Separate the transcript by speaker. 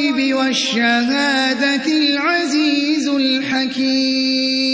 Speaker 1: الغيب والشهادة العزيز الحكيم.